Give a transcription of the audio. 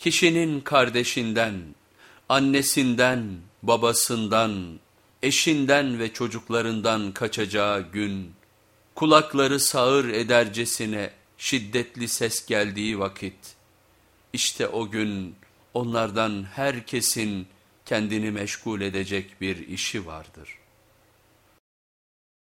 Kişinin kardeşinden, annesinden, babasından, eşinden ve çocuklarından kaçacağı gün, kulakları sağır edercesine şiddetli ses geldiği vakit, işte o gün onlardan herkesin kendini meşgul edecek bir işi vardır.''